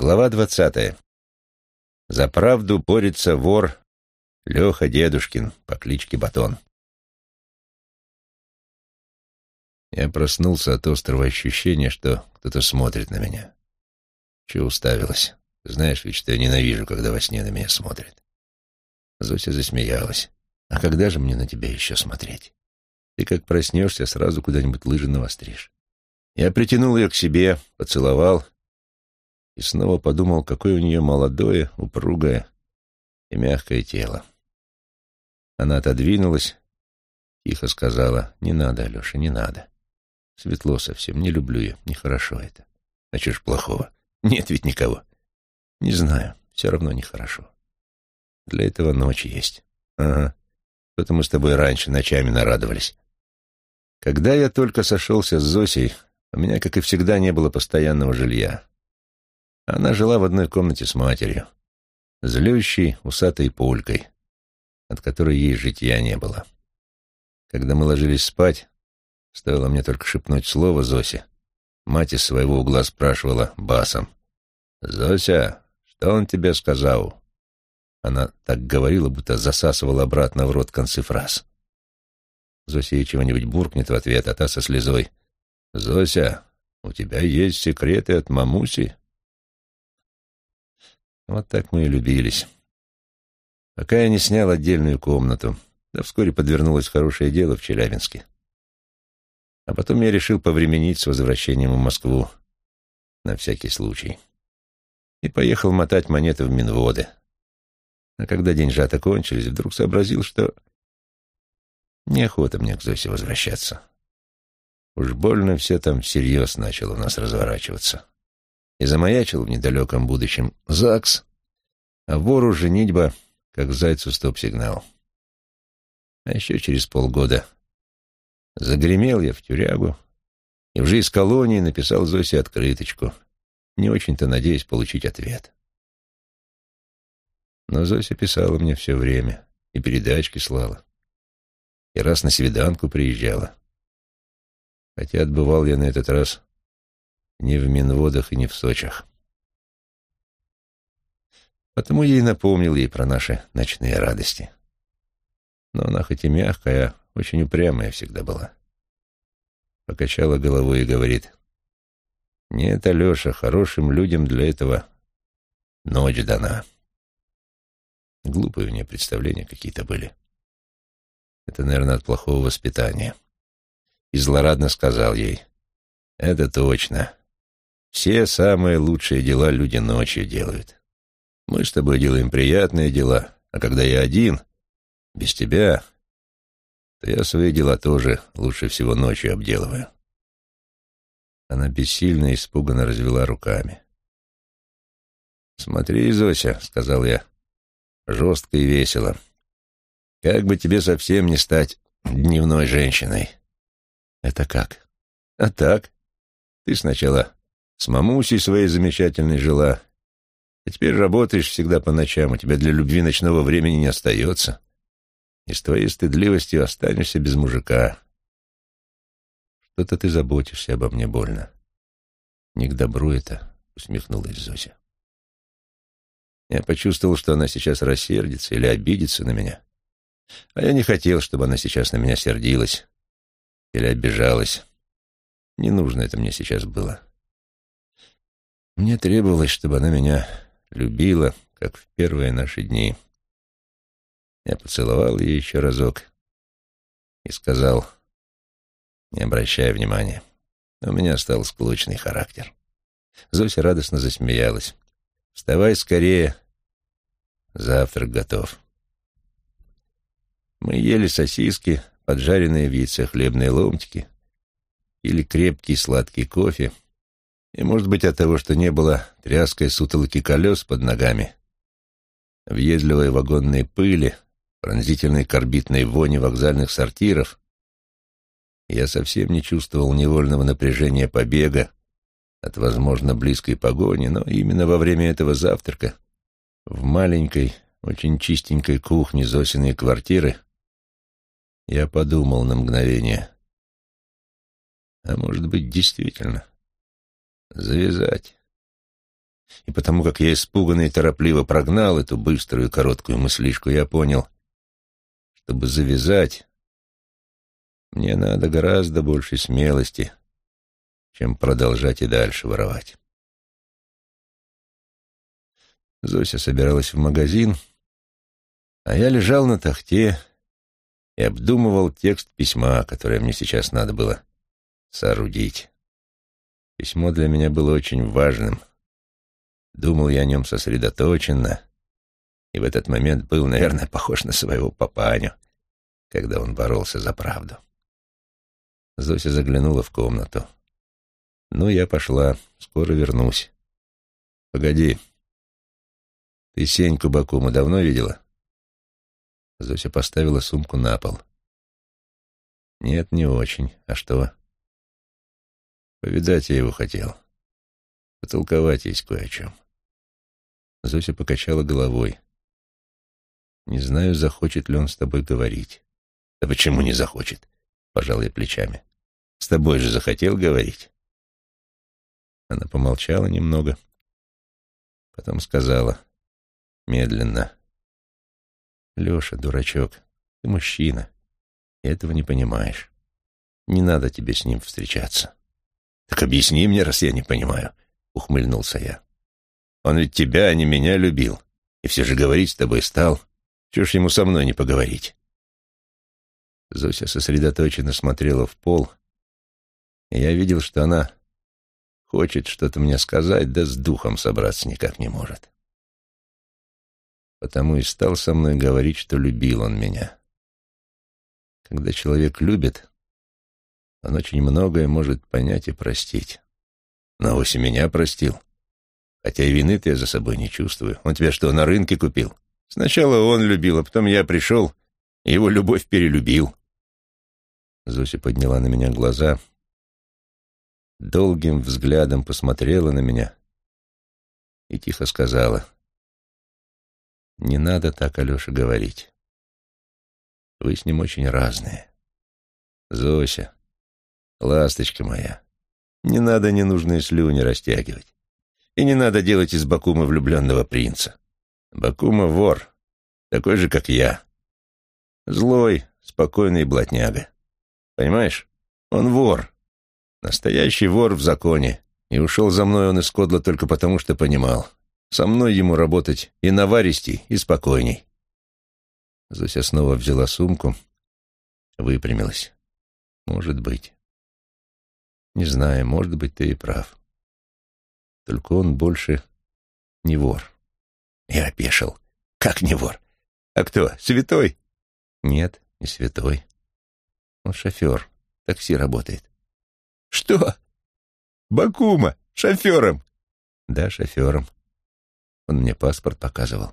Глава двадцатая. За правду борется вор Леха Дедушкин по кличке Батон. Я проснулся от острого ощущения, что кто-то смотрит на меня. Чего уставилась? Знаешь ведь, что я ненавижу, когда во сне на меня смотрят. Зося засмеялась. А когда же мне на тебя еще смотреть? Ты как проснешься, сразу куда-нибудь лыжи навостришь. Я притянул ее к себе, поцеловал и снова подумал, какое у нее молодое, упругое и мягкое тело. Она отодвинулась, тихо сказала, «Не надо, Алеша, не надо. Светло совсем, не люблю я, нехорошо это. А что ж плохого? Нет ведь никого. Не знаю, все равно нехорошо. Для этого ночь есть. Ага, что-то мы с тобой раньше ночами нарадовались. Когда я только сошелся с Зосей, у меня, как и всегда, не было постоянного жилья. Она жила в одной комнате с матерью, злющей, усатой полькой, от которой ей житья не было. Когда мы ложились спать, стоило мне только шепнуть слово Зосе, мать из своего угла спрашивала басом. «Зося, что он тебе сказал?» Она так говорила, будто засасывала обратно в рот концы фраз. Зося чего-нибудь буркнет в ответ, а та со слезой. «Зося, у тебя есть секреты от мамуси?» Вот так мы и любились. Пока я не снял отдельную комнату, да вскоре подвернулось хорошее дело в Челябинске. А потом я решил повременить с возвращением в Москву на всякий случай. И поехал мотать монеты в Минводы. А когда деньжата кончились, вдруг сообразил, что неохота мне к Зосе возвращаться. Уж больно все там всерьез начало у нас разворачиваться и замаячил в недалеком будущем ЗАГС, а вору женитьба, как зайцу стоп-сигнал. А еще через полгода загремел я в тюрягу и уже из колонии написал Зосе открыточку, не очень-то надеясь получить ответ. Но Зося писала мне все время и передачки слала, и раз на свиданку приезжала. Хотя отбывал я на этот раз ни в Минводах и ни в Сочах. Потому я и напомнил ей про наши ночные радости. Но она хоть и мягкая, очень упрямая всегда была. Покачала головой и говорит, «Нет, Алеша, хорошим людям для этого ночь дана». Глупые у нее представления какие-то были. Это, наверное, от плохого воспитания. И злорадно сказал ей, «Это точно. Все самые лучшие дела люди ночью делают. Мы с тобой делаем приятные дела, а когда я один, без тебя, то я свои дела тоже лучше всего ночью обделываю. Она бессильно и испуганно развела руками. «Смотри, Зося», — сказал я, — «жестко и весело. Как бы тебе совсем не стать дневной женщиной». «Это как?» «А так. Ты сначала с мамусей своей замечательной жила. А теперь работаешь всегда по ночам, у тебя для любви ночного времени не остается. И с твоей стыдливостью останешься без мужика. Что-то ты заботишься обо мне больно. Не к добру это, усмехнулась Зося. Я почувствовал, что она сейчас рассердится или обидится на меня. А я не хотел, чтобы она сейчас на меня сердилась или обижалась. Не нужно это мне сейчас было. Мне требовалось, чтобы она меня любила, как в первые наши дни. Я поцеловал ее еще разок и сказал, не обращая внимания, у меня стал склочный характер. Зося радостно засмеялась. «Вставай скорее, завтрак готов». Мы ели сосиски, поджаренные в яйце хлебные ломтики, или крепкий сладкий кофе — и, может быть, от того, что не было тряской сутолоки колес под ногами, въедливой вагонной пыли, пронзительной корбитной вони вокзальных сортиров, я совсем не чувствовал невольного напряжения побега от, возможно, близкой погони, но именно во время этого завтрака в маленькой, очень чистенькой кухне Зосиной квартиры я подумал на мгновение. А может быть, действительно, завязать. И потому как я испуганно и торопливо прогнал эту быструю короткую мыслишку, я понял, чтобы завязать, мне надо гораздо больше смелости, чем продолжать и дальше воровать. Зося собиралась в магазин, а я лежал на тахте и обдумывал текст письма, которое мне сейчас надо было соорудить. Письмо для меня было очень важным. Думал я о нем сосредоточенно, и в этот момент был, наверное, похож на своего папаню, когда он боролся за правду. Зося заглянула в комнату. «Ну, я пошла. Скоро вернусь». «Погоди. Ты Сеньку Бакуму давно видела?» Зося поставила сумку на пол. «Нет, не очень. А что?» «Повидать я его хотел. Потолковать есть кое о чем». Зося покачала головой. «Не знаю, захочет ли он с тобой говорить». «Да почему не захочет?» — пожал я плечами. «С тобой же захотел говорить». Она помолчала немного, потом сказала медленно. Леша, дурачок, ты мужчина, и этого не понимаешь. Не надо тебе с ним встречаться. Так объясни мне, раз я не понимаю, ухмыльнулся я. Он ведь тебя, а не меня любил, и все же говорить с тобой стал. Чего ж ему со мной не поговорить? Зося сосредоточенно смотрела в пол, и я видел, что она хочет что-то мне сказать, да с духом собраться никак не может потому и стал со мной говорить, что любил он меня. Когда человек любит, он очень многое может понять и простить. Но вось и меня простил. Хотя и вины-то я за собой не чувствую. Он тебя что, на рынке купил? Сначала он любил, а потом я пришел, и его любовь перелюбил. Зося подняла на меня глаза, долгим взглядом посмотрела на меня и тихо сказала — не надо так, Алеша, говорить. Вы с ним очень разные. Зося, ласточка моя, не надо ненужные слюни растягивать. И не надо делать из Бакума влюбленного принца. Бакума вор, такой же, как я. Злой, спокойный блатняга. Понимаешь? Он вор. Настоящий вор в законе. И ушел за мной он из Кодла только потому, что понимал. Со мной ему работать и наваристей, и спокойней. Зося снова взяла сумку, выпрямилась. Может быть. Не знаю, может быть, ты и прав. Только он больше не вор. Я опешил. Как не вор? А кто, святой? Нет, не святой. Он шофер, такси работает. Что? Бакума, шофером? Да, шофером. Он мне паспорт показывал.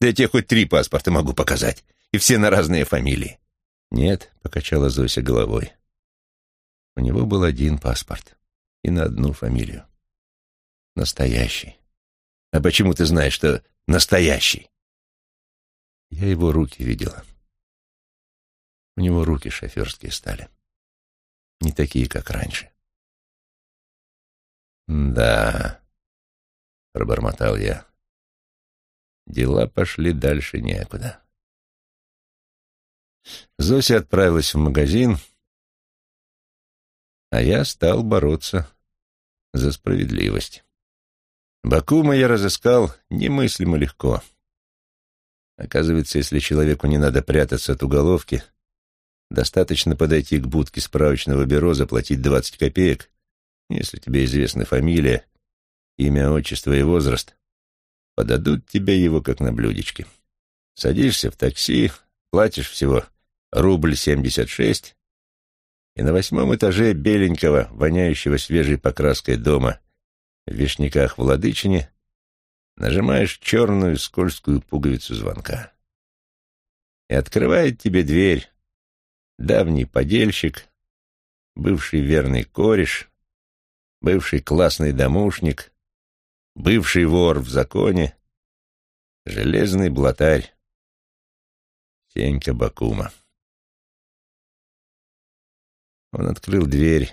Да я тебе хоть три паспорта могу показать, и все на разные фамилии. Нет, покачала Зося головой. У него был один паспорт и на одну фамилию. Настоящий. А почему ты знаешь, что настоящий? Я его руки видела. У него руки шоферские стали. Не такие, как раньше. «Да», — пробормотал я. Дела пошли дальше некуда. Зося отправилась в магазин, а я стал бороться за справедливость. Бакума я разыскал немыслимо легко. Оказывается, если человеку не надо прятаться от уголовки, достаточно подойти к будке справочного бюро, заплатить двадцать копеек, если тебе известна фамилия, имя, отчество и возраст, подадут тебе его как на блюдечке. Садишься в такси, платишь всего рубль семьдесят шесть, и на восьмом этаже беленького, воняющего свежей покраской дома в вишняках Владычине нажимаешь черную скользкую пуговицу звонка. И открывает тебе дверь давний подельщик, бывший верный кореш, бывший классный домушник, бывший вор в законе, железный блатарь Сенька Бакума. Он открыл дверь,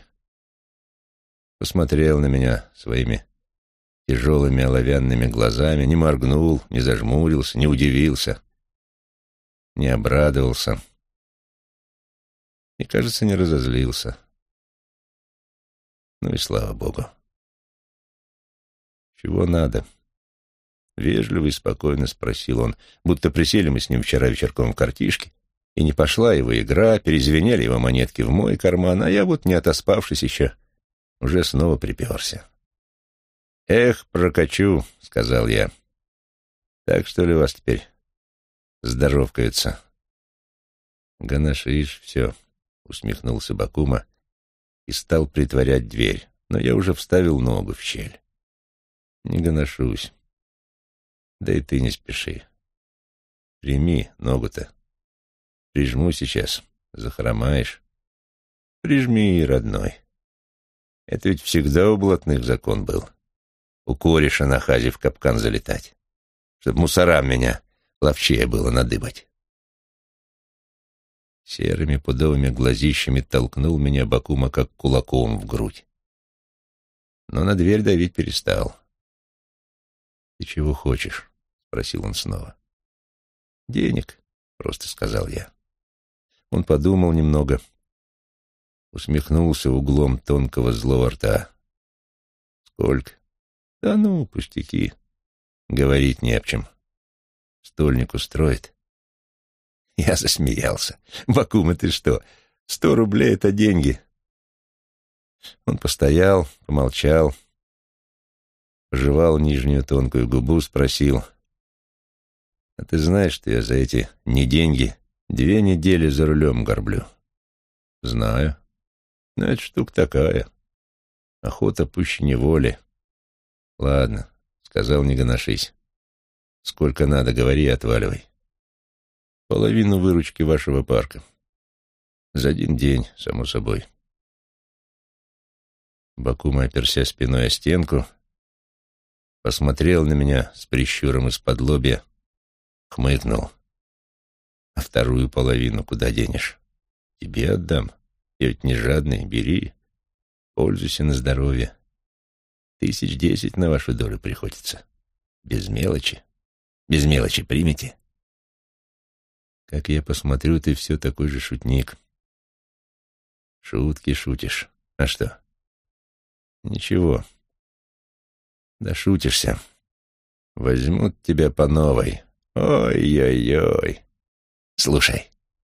посмотрел на меня своими тяжелыми оловянными глазами, не моргнул, не зажмурился, не удивился, не обрадовался и, кажется, не разозлился. Ну и слава богу. «Чего надо?» Вежливо и спокойно спросил он, будто присели мы с ним вчера вечерком в картишке, и не пошла его игра, перезвенели его монетки в мой карман, а я вот, не отоспавшись еще, уже снова приперся. «Эх, прокачу», — сказал я. «Так что ли вас теперь здоровкаются?» «Ганашиш, все», — усмехнулся Бакума и стал притворять дверь, но я уже вставил ногу в щель. «Не гоношусь. Да и ты не спеши. Прими ногу-то. Прижму сейчас, захромаешь. Прижми, родной. Это ведь всегда у блатных закон был. У кореша на хазе в капкан залетать, чтоб мусорам меня ловчее было надыбать. Серыми пудовыми глазищами толкнул меня Бакума как кулаком в грудь. Но на дверь давить перестал. «Ты чего хочешь?» — спросил он снова. «Денег», — просто сказал я. Он подумал немного, усмехнулся углом тонкого злого рта. «Сколько?» «Да ну, пустяки. Говорить не об чем. Стольник устроит». Я засмеялся. «Бакума, ты что? Сто рублей — это деньги». Он постоял, помолчал, пожевал нижнюю тонкую губу, спросил. «А ты знаешь, что я за эти не деньги две недели за рулем горблю?» «Знаю. Но это штука такая. Охота пуще неволи. Ладно, — сказал, не гоношись. Сколько надо, говори и отваливай. Половину выручки вашего парка. За один день, само собой. Бакума, оперся спиной о стенку, посмотрел на меня с прищуром из-под лобья, хмыкнул. А вторую половину куда денешь? Тебе отдам. Я ведь не жадный, бери. Пользуйся на здоровье. Тысяч десять на вашу долю приходится. Без мелочи. Без мелочи примите. Как я посмотрю, ты все такой же шутник. Шутки шутишь. А что? Ничего. Да шутишься. Возьмут тебя по новой. Ой-ой-ой. Слушай,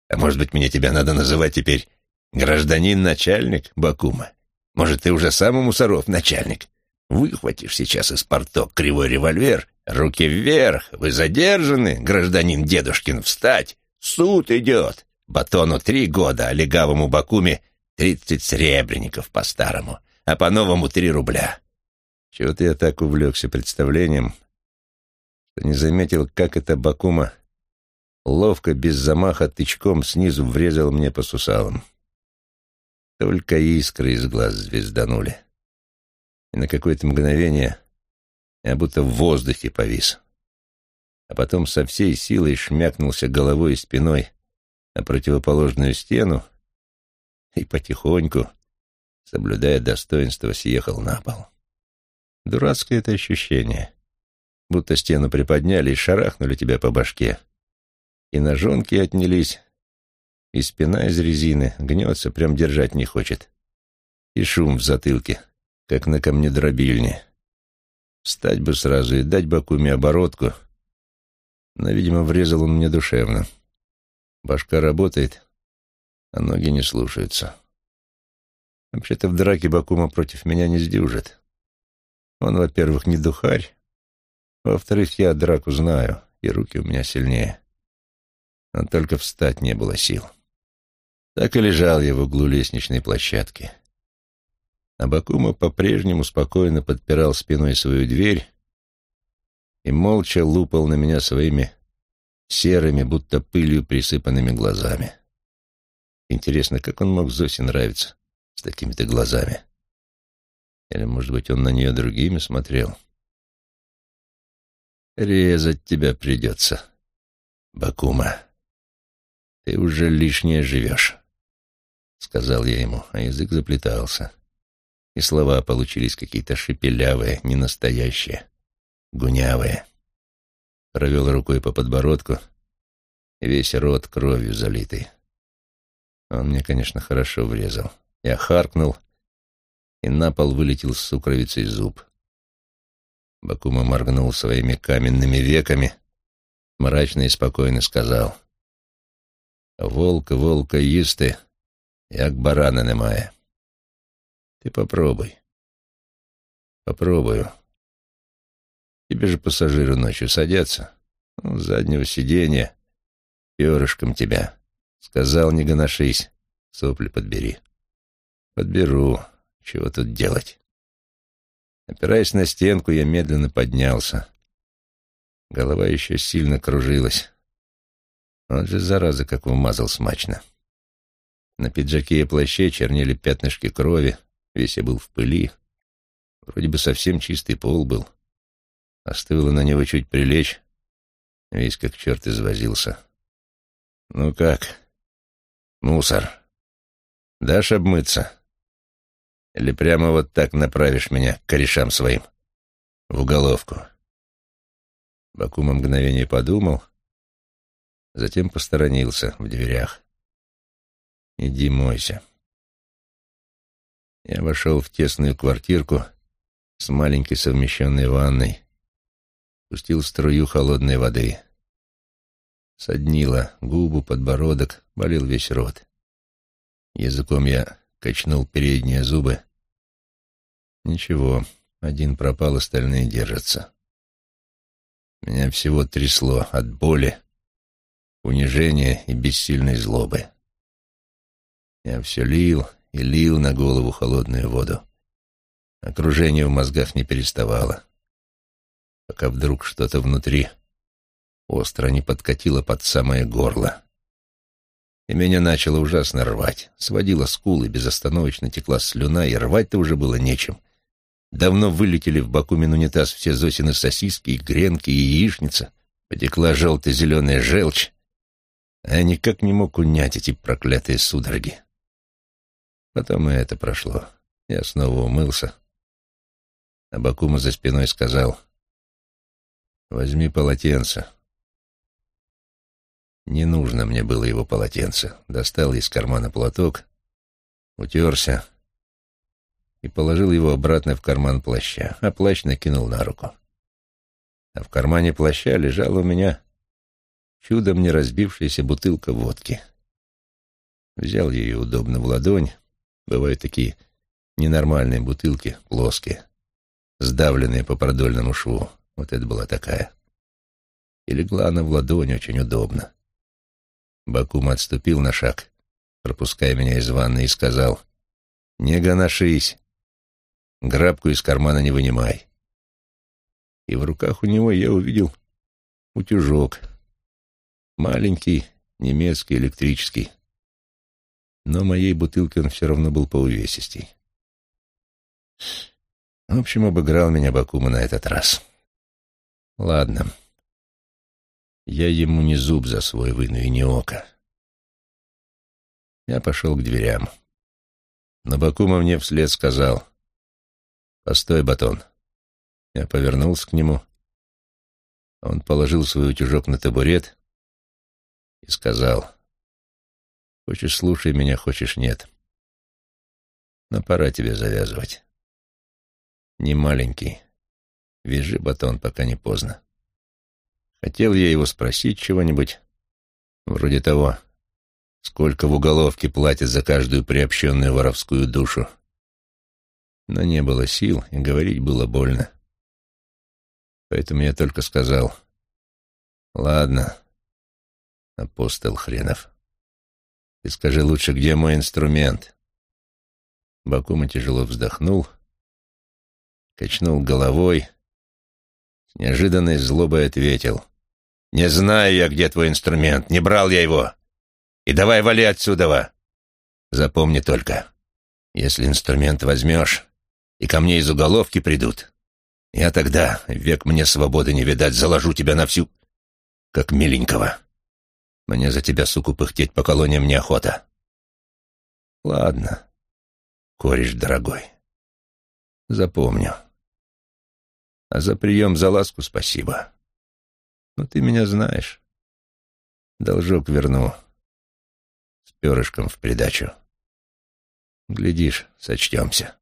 а может быть, мне тебя надо называть теперь гражданин-начальник Бакума? Может, ты уже сам мусоров начальник? Выхватишь сейчас из порток кривой револьвер, руки вверх, вы задержаны, гражданин Дедушкин, встать, Суд идет. Батону три года, а легавому Бакуме тридцать сребреников по-старому, а по-новому три рубля. Чего-то я так увлекся представлением, что не заметил, как это Бакума ловко, без замаха, тычком снизу врезал мне по сусалам. Только искры из глаз звезданули. И на какое-то мгновение я будто в воздухе повис а потом со всей силой шмякнулся головой и спиной на противоположную стену и потихоньку, соблюдая достоинство, съехал на пол. Дурацкое это ощущение, будто стену приподняли и шарахнули тебя по башке, и ножонки отнялись, и спина из резины гнется, прям держать не хочет, и шум в затылке, как на камнедробильне. Встать бы сразу и дать Бакуме оборотку — но, видимо, врезал он мне душевно. Башка работает, а ноги не слушаются. Вообще-то в драке Бакума против меня не сдюжит. Он, во-первых, не духарь, во-вторых, я драку знаю, и руки у меня сильнее. Но только встать не было сил. Так и лежал я в углу лестничной площадки. А Бакума по-прежнему спокойно подпирал спиной свою дверь и молча лупал на меня своими серыми, будто пылью присыпанными глазами. Интересно, как он мог Зосе нравиться с такими-то глазами? Или, может быть, он на нее другими смотрел? «Резать тебя придется, Бакума. Ты уже лишнее живешь», — сказал я ему, а язык заплетался. и слова получились какие-то шепелявые, ненастоящие, гунявые. Провел рукой по подбородку, весь рот кровью залитый. Он мне, конечно, хорошо врезал. Я харкнул, и на пол вылетел с сукровицей зуб. Бакума моргнул своими каменными веками, мрачно и спокойно сказал. «Волк волка їсти, як барана немає. Ты попробуй. Попробую. Тебе же пассажиры ночью садятся. Ну, с заднего сиденья, перышком тебя. Сказал, не гоношись, сопли подбери. Подберу. Чего тут делать? Опираясь на стенку, я медленно поднялся. Голова еще сильно кружилась. Он же, зараза, как вмазал смачно. На пиджаке и плаще чернели пятнышки крови, весь я был в пыли. Вроде бы совсем чистый пол был. Остыло на него чуть прилечь, весь как черт извозился. «Ну как, мусор, дашь обмыться?» Или прямо вот так направишь меня к корешам своим? В уголовку. Бакума мгновение подумал, затем посторонился в дверях. «Иди мойся». Я вошел в тесную квартирку с маленькой совмещенной ванной, пустил струю холодной воды. Соднило губу, подбородок, болел весь рот. Языком я качнул передние зубы. Ничего, один пропал, остальные держатся. Меня всего трясло от боли, унижения и бессильной злобы. Я все лил и лил на голову холодную воду. Окружение в мозгах не переставало, пока вдруг что-то внутри остро не подкатило под самое горло и меня начало ужасно рвать. Сводила скулы, безостановочно текла слюна, и рвать-то уже было нечем. Давно вылетели в Бакумин унитаз все Зосины сосиски, и гренки, и яичница. Потекла желто-зеленая желчь, а я никак не мог унять эти проклятые судороги. Потом и это прошло. Я снова умылся. А за спиной сказал, «Возьми полотенце, не нужно мне было его полотенце. Достал из кармана платок, утерся и положил его обратно в карман плаща, а плащ накинул на руку. А в кармане плаща лежала у меня чудом не разбившаяся бутылка водки. Взял ее удобно в ладонь. Бывают такие ненормальные бутылки, плоские, сдавленные по продольному шву. Вот это была такая. И легла она в ладонь очень удобно. Бакум отступил на шаг, пропуская меня из ванны, и сказал, «Не гоношись, грабку из кармана не вынимай». И в руках у него я увидел утюжок, маленький, немецкий, электрический. Но моей бутылке он все равно был поувесистей. В общем, обыграл меня Бакума на этот раз. Ладно. Я ему не зуб за свой выну и не око. Я пошел к дверям. Но Бакума мне вслед сказал, «Постой, батон». Я повернулся к нему. Он положил свой утюжок на табурет и сказал, «Хочешь, слушай меня, хочешь, нет. Но пора тебе завязывать. Не маленький. Вяжи батон, пока не поздно». Хотел я его спросить чего-нибудь, вроде того, сколько в уголовке платят за каждую приобщенную воровскую душу. Но не было сил, и говорить было больно. Поэтому я только сказал, «Ладно, апостол хренов, ты скажи лучше, где мой инструмент?» Бакума тяжело вздохнул, качнул головой, с неожиданной злобой ответил, «Не знаю я, где твой инструмент, не брал я его. И давай вали отсюда. Запомни только, если инструмент возьмешь, и ко мне из уголовки придут, я тогда, век мне свободы не видать, заложу тебя на всю, как миленького. Мне за тебя, суку, пыхтеть по колониям неохота. Ладно, кореш дорогой, Запомню. А за прием, за ласку спасибо. Ну, ты меня знаешь. Должок верну. С перышком в придачу. Глядишь, сочтемся.